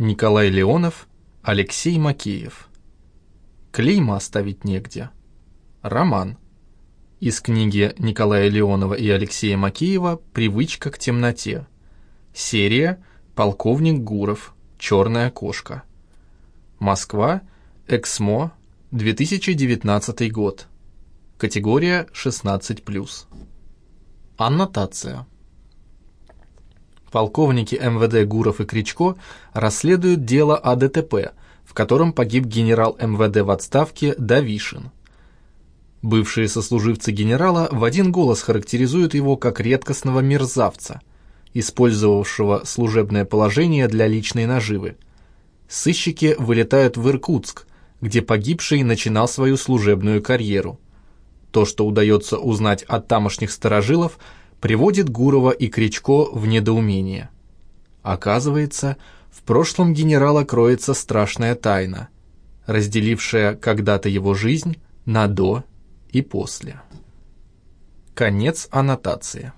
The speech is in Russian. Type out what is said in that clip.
Николай Леонов, Алексей Макеев. Клейма оставить негде. Роман. Из книги Николая Леонова и Алексея Макеева «Привычка к темноте». Серия «Полковник Гуров. Черная кошка». Москва. Эксмо. 2019 год. Категория 16+. Аннотация. Полковники МВД Гуров и Кричко расследуют дело о ДТП, в котором погиб генерал МВД в отставке Давишин. Бывшие сослуживцы генерала в один голос характеризуют его как редкостного мерзавца, использовавшего служебное положение для личной наживы. Сыщики вылетают в Иркутск, где погибший начинал свою служебную карьеру. То, что удается узнать от тамошних сторожилов – приводит Гурова и Кричко в недоумение. Оказывается, в прошлом генерала кроется страшная тайна, разделившая когда-то его жизнь на «до» и «после». Конец аннотации.